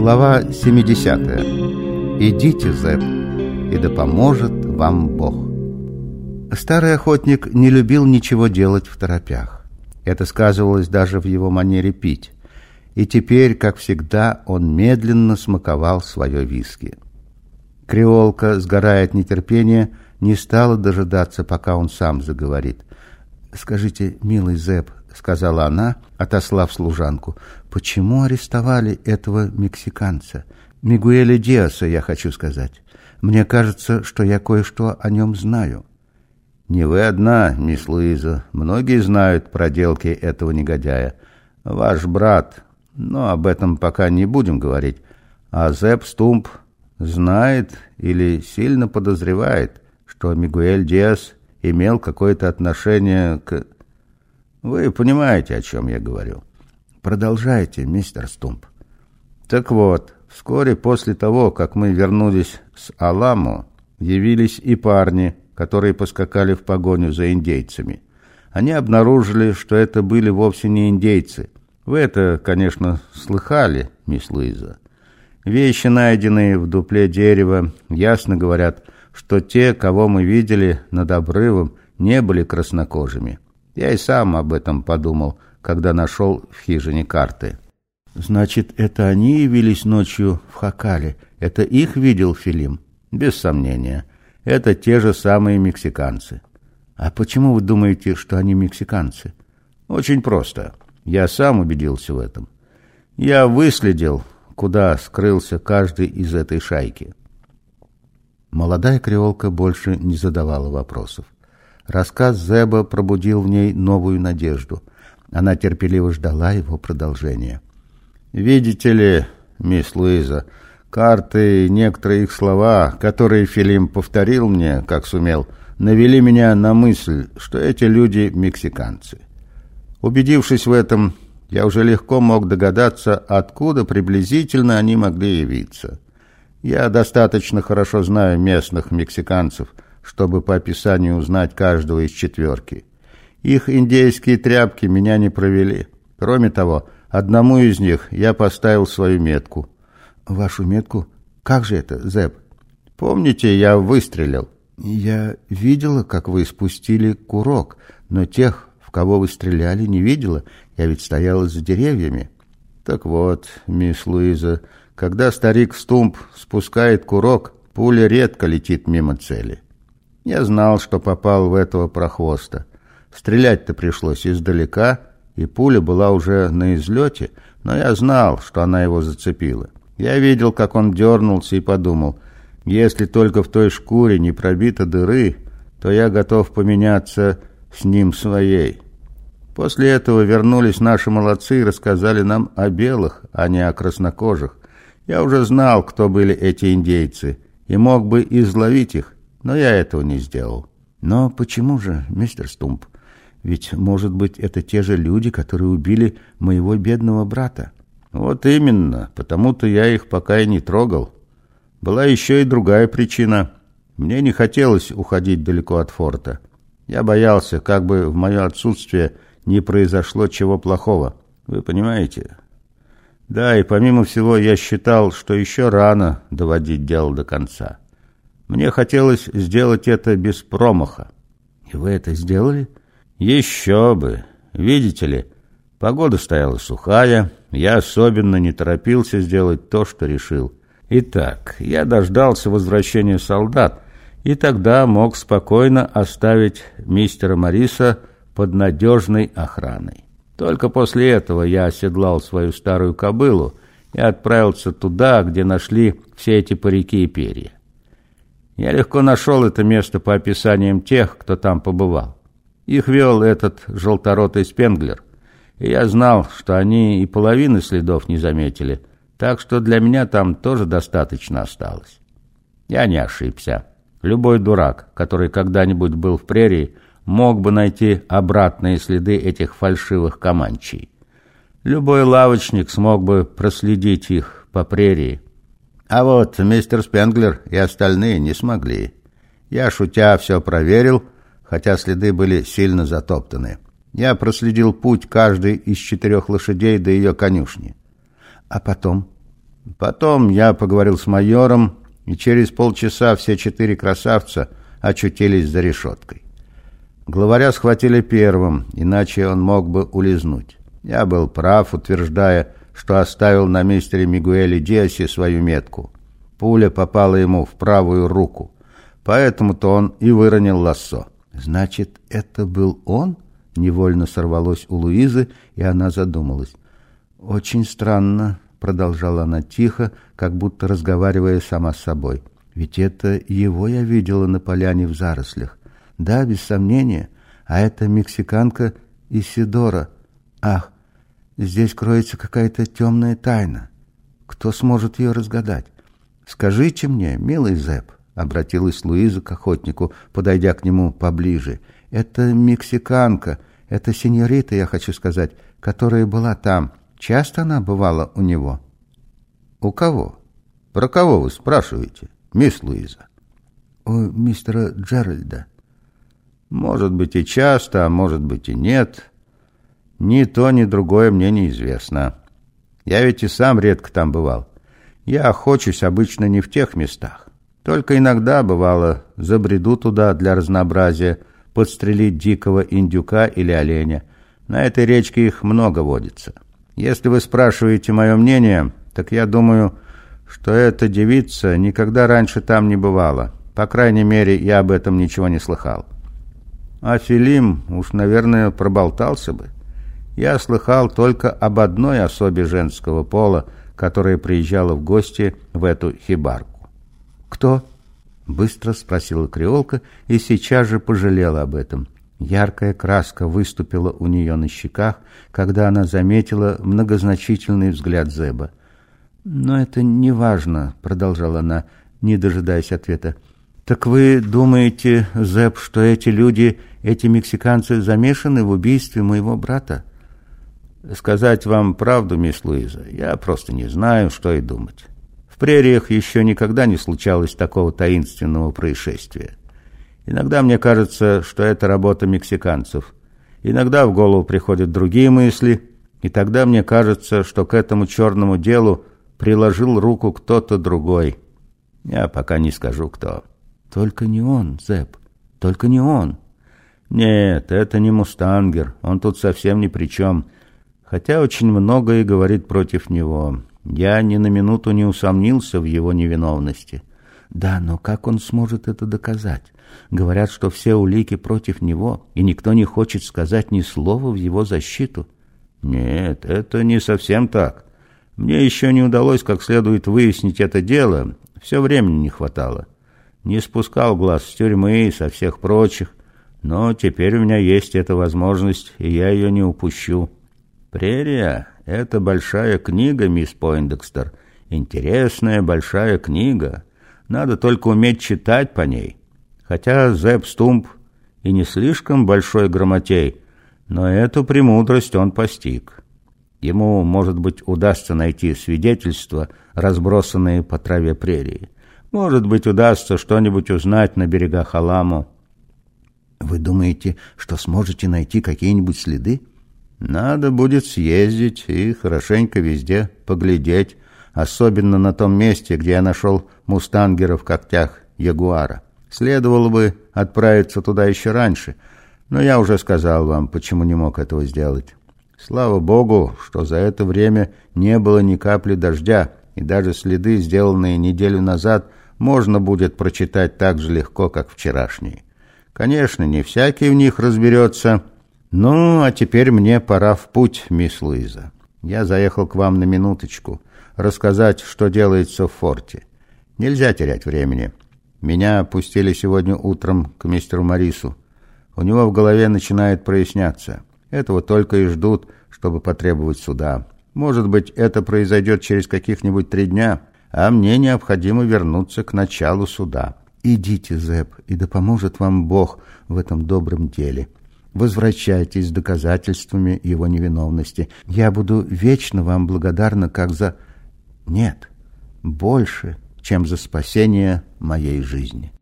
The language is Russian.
Глава 70. Идите, Зэп, и да поможет вам Бог. Старый охотник не любил ничего делать в торопях. Это сказывалось даже в его манере пить. И теперь, как всегда, он медленно смаковал свое виски. Креолка, сгорая от нетерпения, не стала дожидаться, пока он сам заговорит. «Скажите, милый Зэп, — сказала она, отослав служанку, — почему арестовали этого мексиканца? Мигуэля Диаса, я хочу сказать. Мне кажется, что я кое-что о нем знаю». «Не вы одна, мисс Луиза. Многие знают проделки этого негодяя. Ваш брат, но об этом пока не будем говорить. А Зепп Стумп знает или сильно подозревает, что Мигуэль Диас имел какое-то отношение к... Вы понимаете, о чем я говорю. Продолжайте, мистер Стумп. Так вот, вскоре после того, как мы вернулись с Аламу, явились и парни, которые поскакали в погоню за индейцами. Они обнаружили, что это были вовсе не индейцы. Вы это, конечно, слыхали, мисс Луиза. Вещи, найденные в дупле дерева, ясно говорят, что те, кого мы видели над обрывом, не были краснокожими. Я и сам об этом подумал, когда нашел в хижине карты. Значит, это они явились ночью в Хакале? Это их видел Филим? Без сомнения. Это те же самые мексиканцы. А почему вы думаете, что они мексиканцы? Очень просто. Я сам убедился в этом. Я выследил, куда скрылся каждый из этой шайки. Молодая креолка больше не задавала вопросов. Рассказ Зеба пробудил в ней новую надежду. Она терпеливо ждала его продолжения. «Видите ли, мисс Луиза, карты и некоторые их слова, которые Филим повторил мне, как сумел, навели меня на мысль, что эти люди мексиканцы. Убедившись в этом, я уже легко мог догадаться, откуда приблизительно они могли явиться. Я достаточно хорошо знаю местных мексиканцев, чтобы по описанию узнать каждого из четверки. Их индейские тряпки меня не провели. Кроме того, одному из них я поставил свою метку. Вашу метку? Как же это, Зэп? Помните, я выстрелил? Я видела, как вы спустили курок, но тех, в кого вы стреляли, не видела. Я ведь стояла за деревьями. Так вот, мисс Луиза, когда старик Стумп спускает курок, пуля редко летит мимо цели. Я знал, что попал в этого прохвоста. Стрелять-то пришлось издалека, и пуля была уже на излете, но я знал, что она его зацепила. Я видел, как он дернулся и подумал, если только в той шкуре не пробита дыры, то я готов поменяться с ним своей. После этого вернулись наши молодцы и рассказали нам о белых, а не о краснокожих. Я уже знал, кто были эти индейцы, и мог бы изловить их, но я этого не сделал. Но почему же, мистер Стумп? Ведь, может быть, это те же люди, которые убили моего бедного брата. Вот именно, потому-то я их пока и не трогал. Была еще и другая причина. Мне не хотелось уходить далеко от форта. Я боялся, как бы в мое отсутствие не произошло чего плохого. Вы понимаете? Да, и помимо всего я считал, что еще рано доводить дело до конца. Мне хотелось сделать это без промаха. И вы это сделали? Еще бы. Видите ли, погода стояла сухая, я особенно не торопился сделать то, что решил. Итак, я дождался возвращения солдат, и тогда мог спокойно оставить мистера Мариса под надежной охраной. Только после этого я оседлал свою старую кобылу и отправился туда, где нашли все эти парики и перья. Я легко нашел это место по описаниям тех, кто там побывал. Их вел этот желторотый спенглер, и я знал, что они и половины следов не заметили, так что для меня там тоже достаточно осталось. Я не ошибся. Любой дурак, который когда-нибудь был в прерии, мог бы найти обратные следы этих фальшивых команчей. Любой лавочник смог бы проследить их по прерии. А вот мистер Спенглер и остальные не смогли. Я, шутя, все проверил, хотя следы были сильно затоптаны. Я проследил путь каждой из четырех лошадей до ее конюшни. А потом? Потом я поговорил с майором, и через полчаса все четыре красавца очутились за решеткой. Главаря схватили первым, иначе он мог бы улизнуть. Я был прав, утверждая, что оставил на мистере Мигуэле Диасе свою метку. Пуля попала ему в правую руку, поэтому-то он и выронил лассо. «Значит, это был он?» — невольно сорвалось у Луизы, и она задумалась. «Очень странно», — продолжала она тихо, как будто разговаривая сама с собой. «Ведь это его я видела на поляне в зарослях. Да, без сомнения. А это мексиканка Исидора. Ах, здесь кроется какая-то темная тайна. Кто сможет ее разгадать? Скажите мне, милый Зэп, обратилась Луиза к охотнику, подойдя к нему поближе. Это мексиканка, это сеньорита, я хочу сказать, которая была там. Часто она бывала у него? У кого? Про кого вы спрашиваете, мисс Луиза? У мистера Джеральда. Может быть и часто, а может быть и нет. Ни то, ни другое мне неизвестно. Я ведь и сам редко там бывал. Я охочусь обычно не в тех местах. Только иногда, бывало, забреду туда для разнообразия, подстрелить дикого индюка или оленя. На этой речке их много водится. Если вы спрашиваете мое мнение, так я думаю, что эта девица никогда раньше там не бывала. По крайней мере, я об этом ничего не слыхал. А Филим уж, наверное, проболтался бы. Я слыхал только об одной особе женского пола, которая приезжала в гости в эту хибарку. «Кто?» — быстро спросила креолка и сейчас же пожалела об этом. Яркая краска выступила у нее на щеках, когда она заметила многозначительный взгляд Зеба. «Но это не важно», — продолжала она, не дожидаясь ответа. «Так вы думаете, Зеб, что эти люди, эти мексиканцы, замешаны в убийстве моего брата?» «Сказать вам правду, мисс Луиза, я просто не знаю, что и думать. Прериях еще никогда не случалось такого таинственного происшествия. Иногда мне кажется, что это работа мексиканцев. Иногда в голову приходят другие мысли, и тогда мне кажется, что к этому черному делу приложил руку кто-то другой. Я пока не скажу, кто». Только не он, Зэп, только не он. Нет, это не Мустангер, он тут совсем ни при чем. Хотя очень многое говорит против него. Я ни на минуту не усомнился в его невиновности. Да, но как он сможет это доказать? Говорят, что все улики против него, и никто не хочет сказать ни слова в его защиту. Нет, это не совсем так. Мне еще не удалось как следует выяснить это дело, все времени не хватало не спускал глаз с тюрьмы и со всех прочих, но теперь у меня есть эта возможность, и я ее не упущу. Прерия — это большая книга, мисс Пойндекстер, интересная большая книга. Надо только уметь читать по ней. Хотя Зепп Стумп и не слишком большой грамотей, но эту премудрость он постиг. Ему, может быть, удастся найти свидетельства, разбросанные по траве прерии. Может быть, удастся что-нибудь узнать на берегах Аламу. Вы думаете, что сможете найти какие-нибудь следы? Надо будет съездить и хорошенько везде поглядеть, особенно на том месте, где я нашел мустангера в когтях ягуара. Следовало бы отправиться туда еще раньше, но я уже сказал вам, почему не мог этого сделать. Слава богу, что за это время не было ни капли дождя, и даже следы, сделанные неделю назад, можно будет прочитать так же легко, как вчерашние. Конечно, не всякий в них разберется. Ну, а теперь мне пора в путь, мисс Луиза. Я заехал к вам на минуточку, рассказать, что делается в форте. Нельзя терять времени. Меня пустили сегодня утром к мистеру Марису. У него в голове начинает проясняться. Этого только и ждут, чтобы потребовать суда. Может быть, это произойдет через каких-нибудь три дня, а мне необходимо вернуться к началу суда. Идите, Зэп, и да поможет вам Бог в этом добром деле. Возвращайтесь с доказательствами его невиновности. Я буду вечно вам благодарна, как за... Нет, больше, чем за спасение моей жизни».